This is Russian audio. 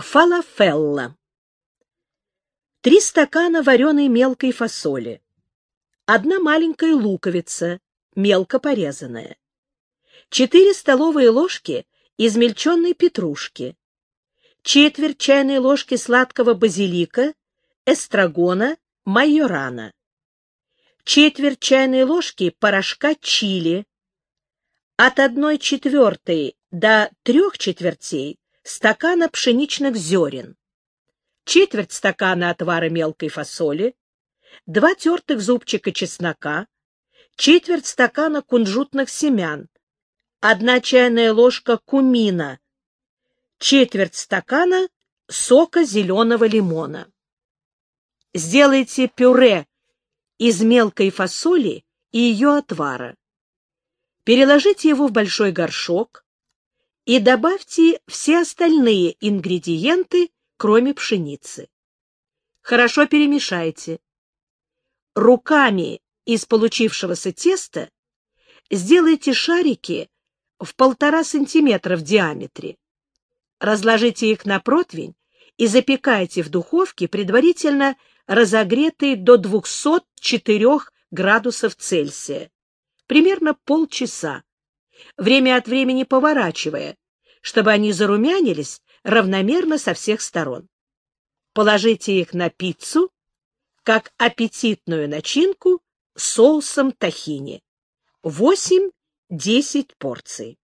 Фалафелла. Три стакана вареной мелкой фасоли. Одна маленькая луковица, мелко порезанная. Четыре столовые ложки измельченной петрушки. Четверть чайной ложки сладкого базилика, эстрагона, майорана. Четверть чайной ложки порошка чили. От одной четвертой до трех четвертей стакана пшеничных зерен, четверть стакана отвара мелкой фасоли, два тертых зубчика чеснока, четверть стакана кунжутных семян, одна чайная ложка кумина, четверть стакана сока зеленого лимона. Сделайте пюре из мелкой фасоли и ее отвара. Переложите его в большой горшок, и добавьте все остальные ингредиенты, кроме пшеницы. Хорошо перемешайте. Руками из получившегося теста сделайте шарики в полтора сантиметра в диаметре. Разложите их на противень и запекайте в духовке, предварительно разогретой до 204 градусов Цельсия, примерно полчаса, время от времени поворачивая, чтобы они зарумянились равномерно со всех сторон. Положите их на пиццу, как аппетитную начинку соусом тахини. 8-10 порций.